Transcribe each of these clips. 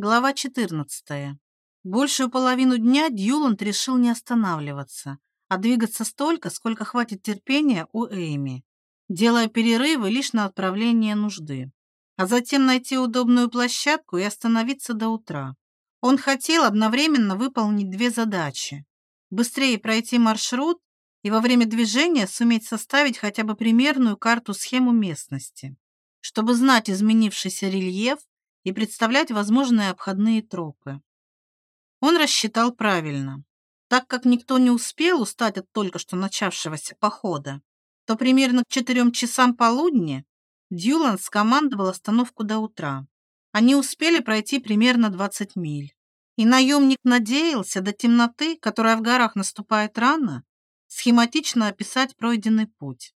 Глава 14. Большую половину дня Дьюланд решил не останавливаться, а двигаться столько, сколько хватит терпения у Эйми, делая перерывы лишь на отправление нужды, а затем найти удобную площадку и остановиться до утра. Он хотел одновременно выполнить две задачи. Быстрее пройти маршрут и во время движения суметь составить хотя бы примерную карту-схему местности, чтобы знать изменившийся рельеф и представлять возможные обходные тропы. Он рассчитал правильно. Так как никто не успел устать от только что начавшегося похода, то примерно к четырем часам полудня Дьюлан скомандовал остановку до утра. Они успели пройти примерно 20 миль. И наемник надеялся до темноты, которая в горах наступает рано, схематично описать пройденный путь.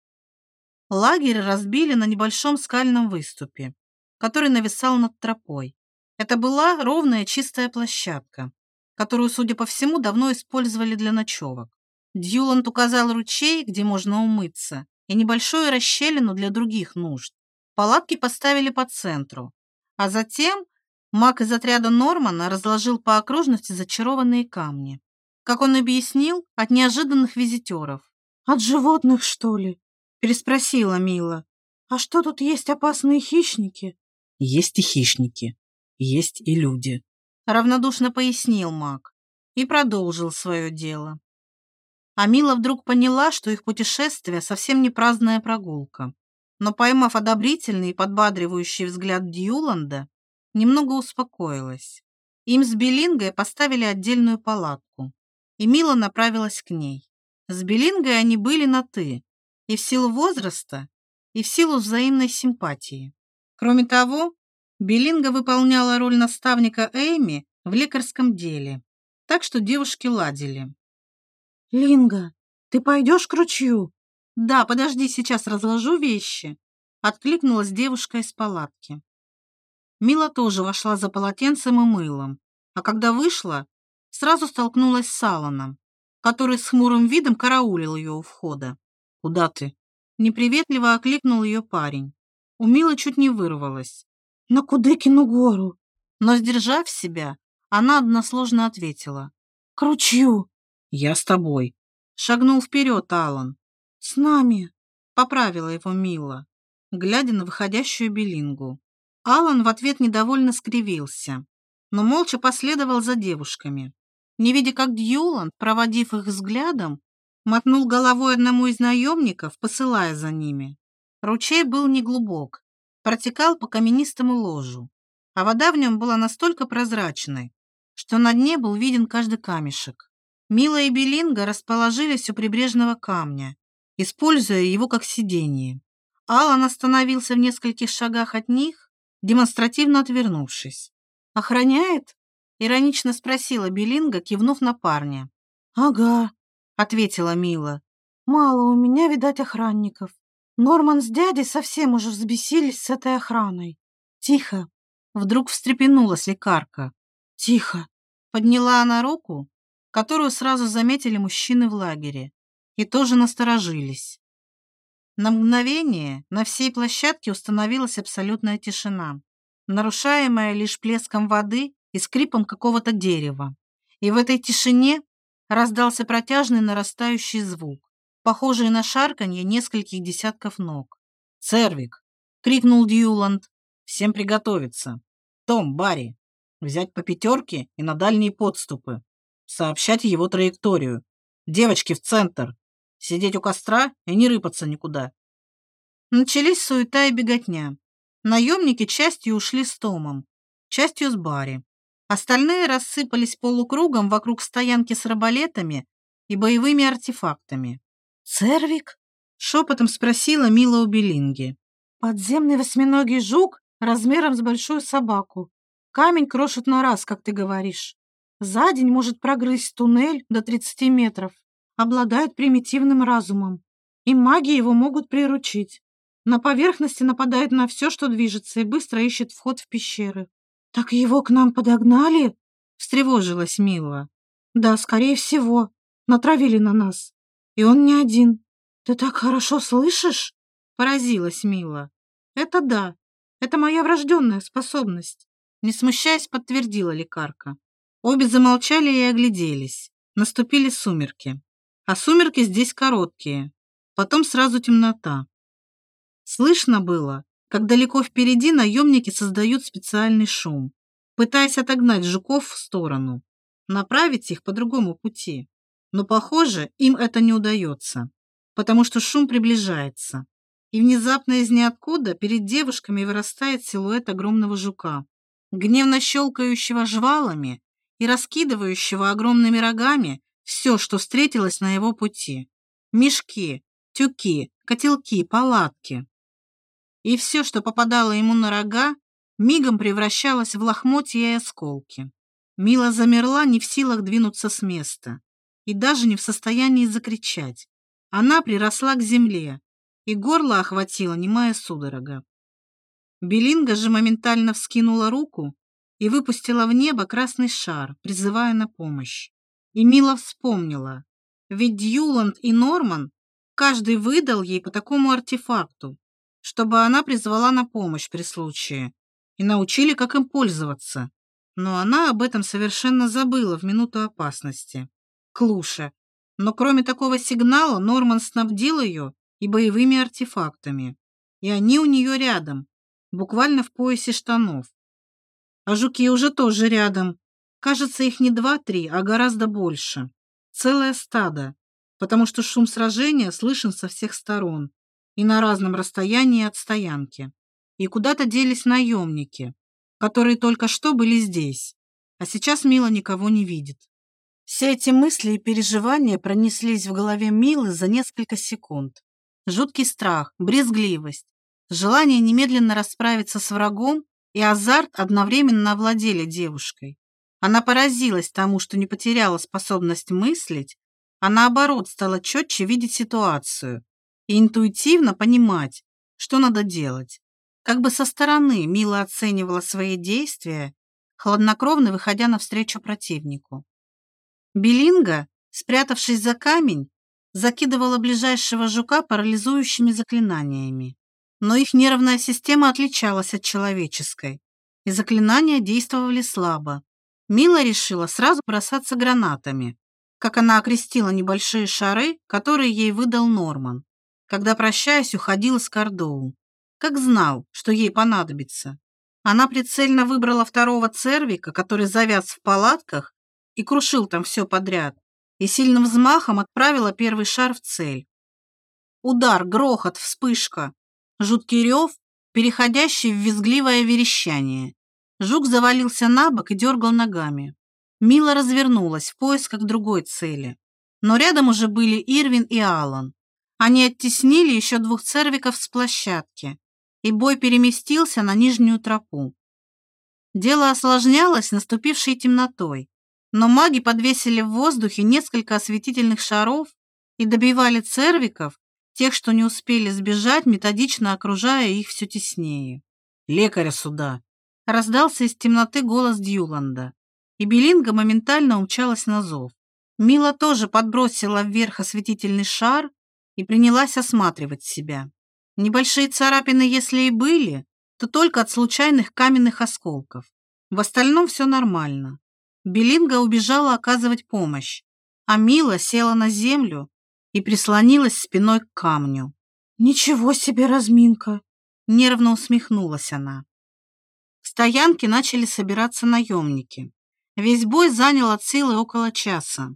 Лагерь разбили на небольшом скальном выступе, который нависал над тропой. Это была ровная чистая площадка, которую, судя по всему, давно использовали для ночевок. Дьюланд указал ручей, где можно умыться, и небольшую расщелину для других нужд. Палатки поставили по центру, а затем маг из отряда Нормана разложил по окружности зачарованные камни. Как он объяснил, от неожиданных визитеров. «От животных, что ли?» – переспросила Мила. «А что тут есть опасные хищники?» Есть и хищники, есть и люди. Равнодушно пояснил маг и продолжил свое дело. А Мила вдруг поняла, что их путешествие совсем не праздная прогулка. Но, поймав одобрительный и подбадривающий взгляд Дьюланда, немного успокоилась. Им с Белингой поставили отдельную палатку, и Мила направилась к ней. С Белингой они были на «ты», и в силу возраста, и в силу взаимной симпатии. Кроме того, Белинга выполняла роль наставника Эйми в лекарском деле, так что девушки ладили. «Линга, ты пойдешь к ручью?» «Да, подожди, сейчас разложу вещи», — откликнулась девушка из палатки. Мила тоже вошла за полотенцем и мылом, а когда вышла, сразу столкнулась с Аланом, который с хмурым видом караулил ее у входа. «Куда ты?» Неприветливо окликнул ее парень. У Милы чуть не вырвалось. «На Кудыкину гору!» Но, сдержав себя, она односложно ответила. «К ручью!» «Я с тобой!» Шагнул вперед Алан. «С нами!» Поправила его Мила, глядя на выходящую Белингу. Алан в ответ недовольно скривился, но молча последовал за девушками. Не видя, как Дьюланд, проводив их взглядом, мотнул головой одному из наемников, посылая за ними. Ручей был неглубок, протекал по каменистому ложу, а вода в нем была настолько прозрачной, что на дне был виден каждый камешек. Мила и Белинга расположились у прибрежного камня, используя его как сиденье. Алан остановился в нескольких шагах от них, демонстративно отвернувшись. «Охраняет?» — иронично спросила Белинга, кивнув на парня. «Ага», — ответила Мила. «Мало у меня, видать, охранников. Норман с дядей совсем уже взбесились с этой охраной. Тихо. Вдруг встрепенулась лекарка. Тихо. Подняла она руку, которую сразу заметили мужчины в лагере, и тоже насторожились. На мгновение на всей площадке установилась абсолютная тишина, нарушаемая лишь плеском воды и скрипом какого-то дерева. И в этой тишине раздался протяжный нарастающий звук похожие на шарканье нескольких десятков ног. «Цервик!» — крикнул Дьюланд. «Всем приготовиться! Том, Барри, взять по пятерке и на дальние подступы. Сообщать его траекторию. Девочки в центр. Сидеть у костра и не рыпаться никуда». Начались суета и беготня. Наемники частью ушли с Томом, частью с Барри. Остальные рассыпались полукругом вокруг стоянки с арбалетами и боевыми артефактами. «Цервик?» — шепотом спросила Мила у Белинги. «Подземный восьминогий жук размером с большую собаку. Камень крошит на раз, как ты говоришь. За день может прогрызть туннель до 30 метров. Обладает примитивным разумом. И маги его могут приручить. На поверхности нападает на все, что движется, и быстро ищет вход в пещеры. «Так его к нам подогнали?» — встревожилась Мила. «Да, скорее всего. Натравили на нас. И он не один. Ты так хорошо слышишь? Поразилась Мила. Это да. Это моя врожденная способность. Не смущаясь, подтвердила лекарка. Обе замолчали и огляделись. Наступили сумерки. А сумерки здесь короткие. Потом сразу темнота. Слышно было, как далеко впереди наемники создают специальный шум, пытаясь отогнать жуков в сторону, направить их по другому пути. Но, похоже, им это не удается, потому что шум приближается. И внезапно из ниоткуда перед девушками вырастает силуэт огромного жука, гневно щелкающего жвалами и раскидывающего огромными рогами все, что встретилось на его пути. Мешки, тюки, котелки, палатки. И все, что попадало ему на рога, мигом превращалось в лохмотья и осколки. Мила замерла, не в силах двинуться с места и даже не в состоянии закричать. Она приросла к земле, и горло охватило немая судорога. Белинга же моментально вскинула руку и выпустила в небо красный шар, призывая на помощь. И Мила вспомнила, ведь Дьюланд и Норман каждый выдал ей по такому артефакту, чтобы она призвала на помощь при случае, и научили, как им пользоваться. Но она об этом совершенно забыла в минуту опасности. Клуша. Но кроме такого сигнала Норман снабдил ее и боевыми артефактами. И они у нее рядом, буквально в поясе штанов. А жуки уже тоже рядом. Кажется, их не два-три, а гораздо больше. Целое стадо, потому что шум сражения слышен со всех сторон и на разном расстоянии от стоянки. И куда-то делись наемники, которые только что были здесь, а сейчас Мила никого не видит. Все эти мысли и переживания пронеслись в голове Милы за несколько секунд. Жуткий страх, брезгливость, желание немедленно расправиться с врагом и азарт одновременно овладели девушкой. Она поразилась тому, что не потеряла способность мыслить, а наоборот стала четче видеть ситуацию и интуитивно понимать, что надо делать. Как бы со стороны Мила оценивала свои действия, хладнокровно выходя навстречу противнику. Белинга, спрятавшись за камень, закидывала ближайшего жука парализующими заклинаниями. Но их нервная система отличалась от человеческой, и заклинания действовали слабо. Мила решила сразу бросаться гранатами, как она окрестила небольшие шары, которые ей выдал Норман, когда, прощаясь, уходил из Кордоу. Как знал, что ей понадобится. Она прицельно выбрала второго цервика, который завяз в палатках и крушил там все подряд, и сильным взмахом отправила первый шар в цель. Удар, грохот, вспышка, жуткий рев, переходящий в визгливое верещание. Жук завалился на бок и дергал ногами. Мила развернулась в поисках другой цели. Но рядом уже были Ирвин и Алан. Они оттеснили еще двух цервиков с площадки, и бой переместился на нижнюю тропу. Дело осложнялось наступившей темнотой но маги подвесили в воздухе несколько осветительных шаров и добивали цервиков, тех, что не успели сбежать, методично окружая их все теснее. «Лекаря сюда!» Раздался из темноты голос Дьюланда, и Белинга моментально умчалась на зов. Мила тоже подбросила вверх осветительный шар и принялась осматривать себя. Небольшие царапины, если и были, то только от случайных каменных осколков. В остальном все нормально. Белинга убежала оказывать помощь, а Мила села на землю и прислонилась спиной к камню. «Ничего себе разминка!» — нервно усмехнулась она. В стоянке начали собираться наемники. Весь бой занял от силы около часа.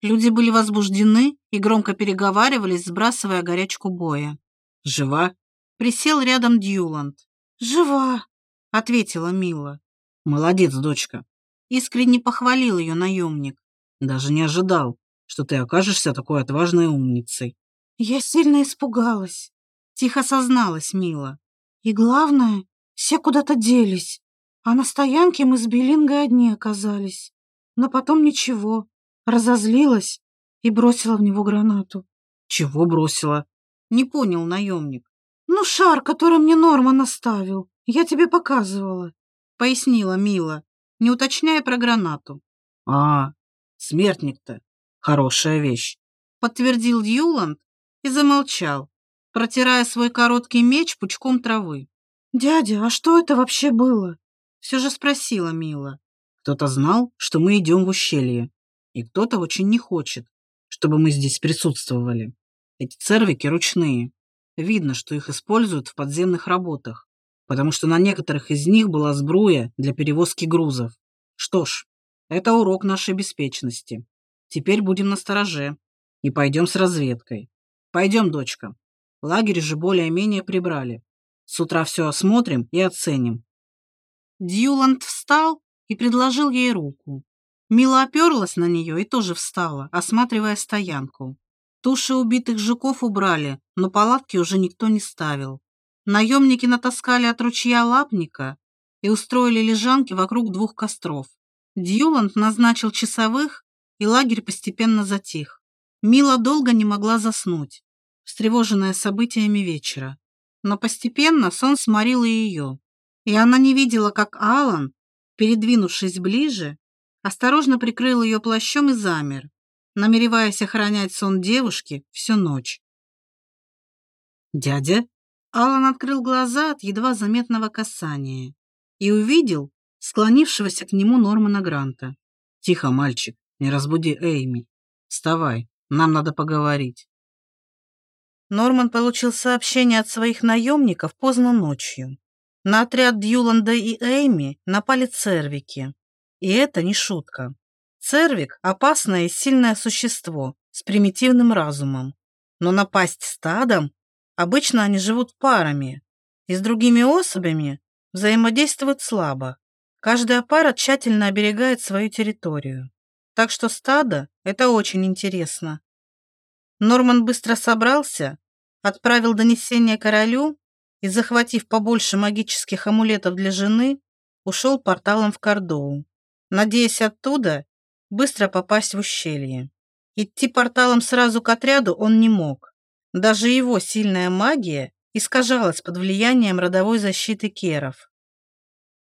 Люди были возбуждены и громко переговаривались, сбрасывая горячку боя. «Жива?» Присел рядом Дьюланд. «Жива!» — ответила Мила. «Молодец, дочка!» Искренне похвалил ее наемник. Даже не ожидал, что ты окажешься такой отважной умницей. Я сильно испугалась. Тихо созналась Мила. И главное, все куда-то делись. А на стоянке мы с Белингой одни оказались. Но потом ничего. Разозлилась и бросила в него гранату. Чего бросила? Не понял наемник. Ну, шар, который мне Норман оставил. Я тебе показывала. Пояснила Мила не уточняя про гранату. «А, смертник-то, хорошая вещь», — подтвердил Юланд и замолчал, протирая свой короткий меч пучком травы. «Дядя, а что это вообще было?» Все же спросила Мила. Кто-то знал, что мы идем в ущелье, и кто-то очень не хочет, чтобы мы здесь присутствовали. Эти цервики ручные. Видно, что их используют в подземных работах, потому что на некоторых из них была сбруя для перевозки грузов. Что ж, это урок нашей беспечности. Теперь будем настороже и пойдем с разведкой. Пойдем, дочка. Лагерь же более-менее прибрали. С утра все осмотрим и оценим. Дьюланд встал и предложил ей руку. Мила оперлась на нее и тоже встала, осматривая стоянку. Туши убитых жуков убрали, но палатки уже никто не ставил. Наемники натаскали от ручья лапника и устроили лежанки вокруг двух костров. Дьюланд назначил часовых, и лагерь постепенно затих. Мила долго не могла заснуть, встревоженная событиями вечера. Но постепенно сон сморил и ее, и она не видела, как Алан, передвинувшись ближе, осторожно прикрыл ее плащом и замер, намереваясь охранять сон девушки всю ночь. «Дядя?» Алан открыл глаза от едва заметного касания и увидел склонившегося к нему Нормана Гранта. «Тихо, мальчик, не разбуди Эйми. Вставай, нам надо поговорить». Норман получил сообщение от своих наемников поздно ночью. На отряд Дьюланда и Эйми напали цервики. И это не шутка. Цервик – опасное и сильное существо с примитивным разумом. Но напасть стадом обычно они живут парами и с другими особями взаимодействуют слабо. Каждая пара тщательно оберегает свою территорию. Так что стадо – это очень интересно. Норман быстро собрался, отправил донесение королю и, захватив побольше магических амулетов для жены, ушел порталом в Кордоу, надеясь оттуда быстро попасть в ущелье. Идти порталом сразу к отряду он не мог. Даже его сильная магия искажалась под влиянием родовой защиты керов.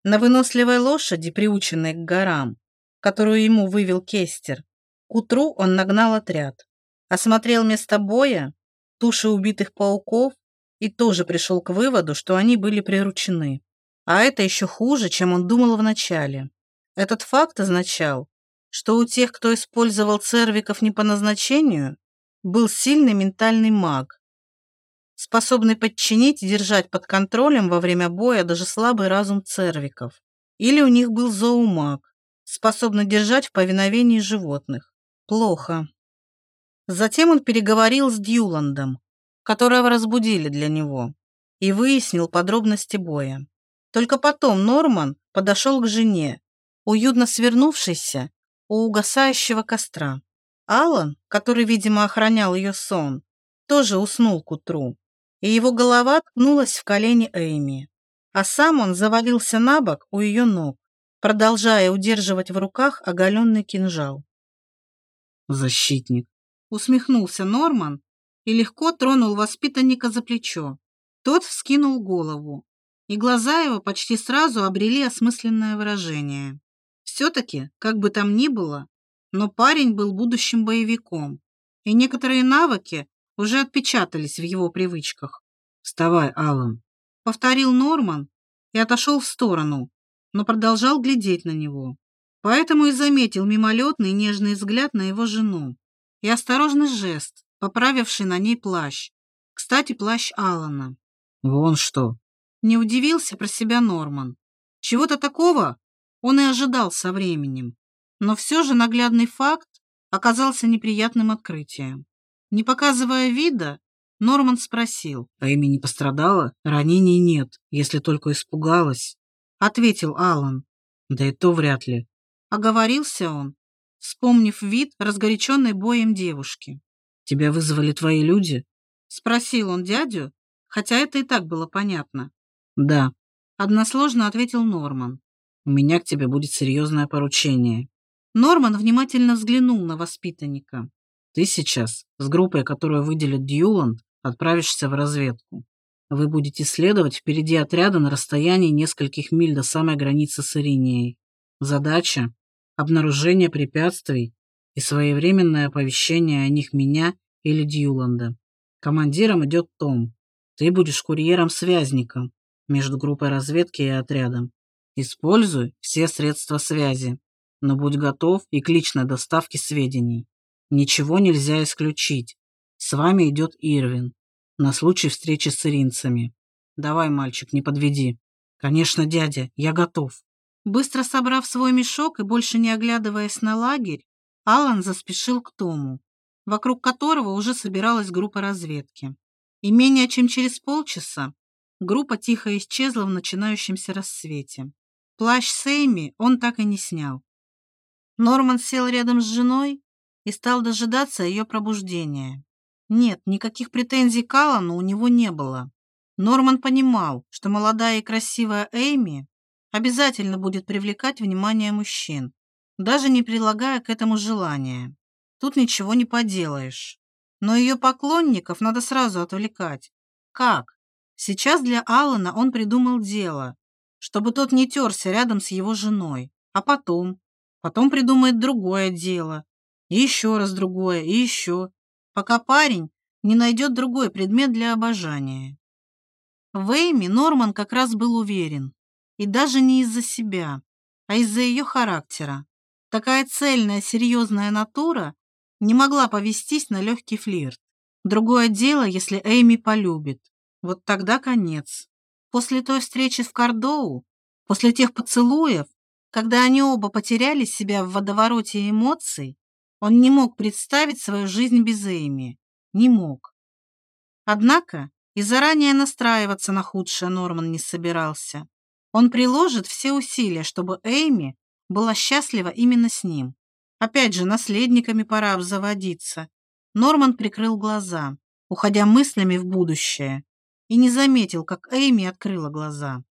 На выносливой лошади, приученной к горам, которую ему вывел Кестер, к утру он нагнал отряд, осмотрел место боя, туши убитых пауков и тоже пришел к выводу, что они были приручены. А это еще хуже, чем он думал вначале. Этот факт означал, что у тех, кто использовал цервиков не по назначению, был сильный ментальный маг, способный подчинить и держать под контролем во время боя даже слабый разум цервиков. Или у них был зоомаг, способный держать в повиновении животных. Плохо. Затем он переговорил с Дьюландом, которого разбудили для него, и выяснил подробности боя. Только потом Норман подошел к жене, уютно свернувшейся у угасающего костра. Алан, который, видимо, охранял ее сон, тоже уснул к утру, и его голова ткнулась в колени Эйми, а сам он завалился на бок у ее ног, продолжая удерживать в руках оголенный кинжал. «Защитник», — усмехнулся Норман и легко тронул воспитанника за плечо. Тот вскинул голову, и глаза его почти сразу обрели осмысленное выражение. Все-таки, как бы там ни было, но парень был будущим боевиком, и некоторые навыки уже отпечатались в его привычках. «Вставай, Алан», — повторил Норман и отошел в сторону, но продолжал глядеть на него. Поэтому и заметил мимолетный нежный взгляд на его жену и осторожный жест, поправивший на ней плащ. Кстати, плащ Алана. Вон что. Не удивился про себя Норман. Чего-то такого он и ожидал со временем. Но все же наглядный факт оказался неприятным открытием. Не показывая вида, Норман спросил. «А имя не пострадала? Ранений нет, если только испугалась», — ответил Алан. «Да и то вряд ли». Оговорился он, вспомнив вид разгоряченной боем девушки. «Тебя вызвали твои люди?» Спросил он дядю, хотя это и так было понятно. «Да», — односложно ответил Норман. «У меня к тебе будет серьезное поручение». Норман внимательно взглянул на воспитанника. «Ты сейчас с группой, которую выделит Дьюланд, отправишься в разведку. Вы будете следовать впереди отряда на расстоянии нескольких миль до самой границы с Иринией. Задача — обнаружение препятствий и своевременное оповещение о них меня или Дьюланда. Командиром идет Том. Ты будешь курьером-связником между группой разведки и отрядом. Используй все средства связи, но будь готов и к личной доставке сведений. Ничего нельзя исключить. С вами идет Ирвин. На случай встречи с иринцами. Давай, мальчик, не подведи. Конечно, дядя, я готов. Быстро собрав свой мешок и больше не оглядываясь на лагерь, Алан заспешил к Тому, вокруг которого уже собиралась группа разведки. И менее чем через полчаса группа тихо исчезла в начинающемся рассвете. Плащ Сейми он так и не снял. Норман сел рядом с женой и стал дожидаться ее пробуждения. Нет, никаких претензий к Аллану у него не было. Норман понимал, что молодая и красивая Эйми обязательно будет привлекать внимание мужчин, даже не прилагая к этому желания. Тут ничего не поделаешь. Но ее поклонников надо сразу отвлекать. Как? Сейчас для Алана он придумал дело, чтобы тот не терся рядом с его женой. А потом? Потом придумает другое дело. И еще раз другое, и еще. Пока парень не найдет другой предмет для обожания. В Эйме Норман как раз был уверен. И даже не из-за себя, а из-за ее характера. Такая цельная, серьезная натура не могла повестись на легкий флирт. Другое дело, если Эйми полюбит. Вот тогда конец. После той встречи в Кардоу, после тех поцелуев, когда они оба потеряли себя в водовороте эмоций, он не мог представить свою жизнь без Эйми. Не мог. Однако и заранее настраиваться на худшее Норман не собирался. Он приложит все усилия, чтобы Эйми была счастлива именно с ним. Опять же, наследниками пора обзаводиться. Норман прикрыл глаза, уходя мыслями в будущее, и не заметил, как Эйми открыла глаза.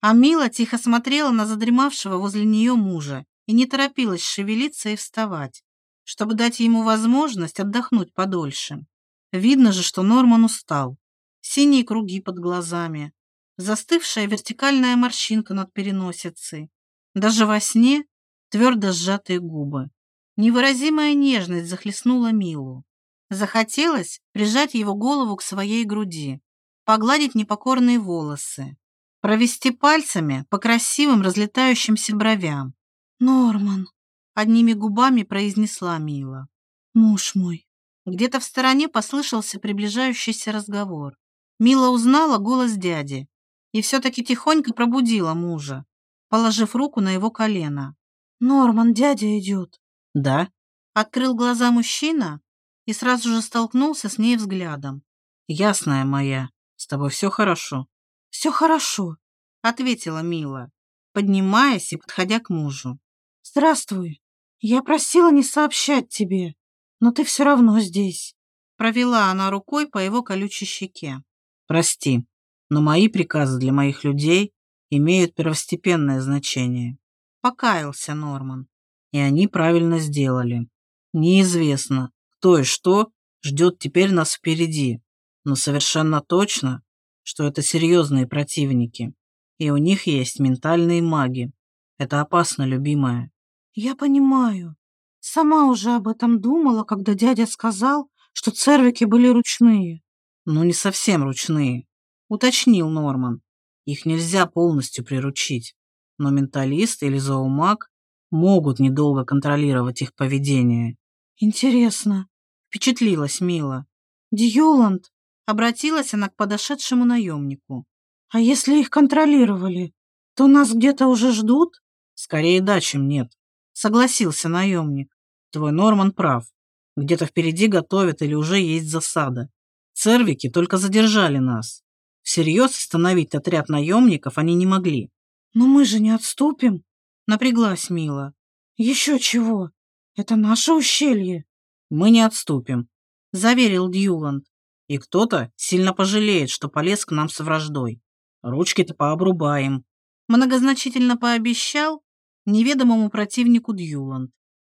А Мила тихо смотрела на задремавшего возле нее мужа и не торопилась шевелиться и вставать, чтобы дать ему возможность отдохнуть подольше. Видно же, что Норман устал. Синие круги под глазами, застывшая вертикальная морщинка над переносицей. Даже во сне твердо сжатые губы. Невыразимая нежность захлестнула Милу. Захотелось прижать его голову к своей груди, погладить непокорные волосы, провести пальцами по красивым разлетающимся бровям. «Норман», — одними губами произнесла Мила. «Муж мой». Где-то в стороне послышался приближающийся разговор. Мила узнала голос дяди и все-таки тихонько пробудила мужа, положив руку на его колено. «Норман, дядя идет». «Да?» Открыл глаза мужчина и сразу же столкнулся с ней взглядом. «Ясная моя, с тобой все хорошо?» «Все хорошо», — ответила Мила, поднимаясь и подходя к мужу. «Здравствуй. Я просила не сообщать тебе, но ты все равно здесь». Провела она рукой по его колючей щеке. «Прости, но мои приказы для моих людей имеют первостепенное значение. Покаялся Норман. И они правильно сделали. Неизвестно, кто и что ждет теперь нас впереди, но совершенно точно, что это серьезные противники, и у них есть ментальные маги. Это опасно, любимая. Я понимаю. Сама уже об этом думала, когда дядя сказал, что цервики были ручные. Ну, не совсем ручные уточнил Норман. Их нельзя полностью приручить, но менталист или зоомаг могут недолго контролировать их поведение. Интересно, впечатлилась Мила. Дьюланд, обратилась она к подошедшему наемнику. А если их контролировали, то нас где-то уже ждут? Скорее да, чем нет, согласился наемник. Твой Норман прав. Где-то впереди готовят или уже есть засада. Цервики только задержали нас. Всерьез остановить отряд наемников они не могли. «Но мы же не отступим», — напряглась Мила. «Еще чего? Это наше ущелье». «Мы не отступим», — заверил Дьюланд. «И кто-то сильно пожалеет, что полез к нам с враждой. Ручки-то пообрубаем». Многозначительно пообещал неведомому противнику Дьюланд.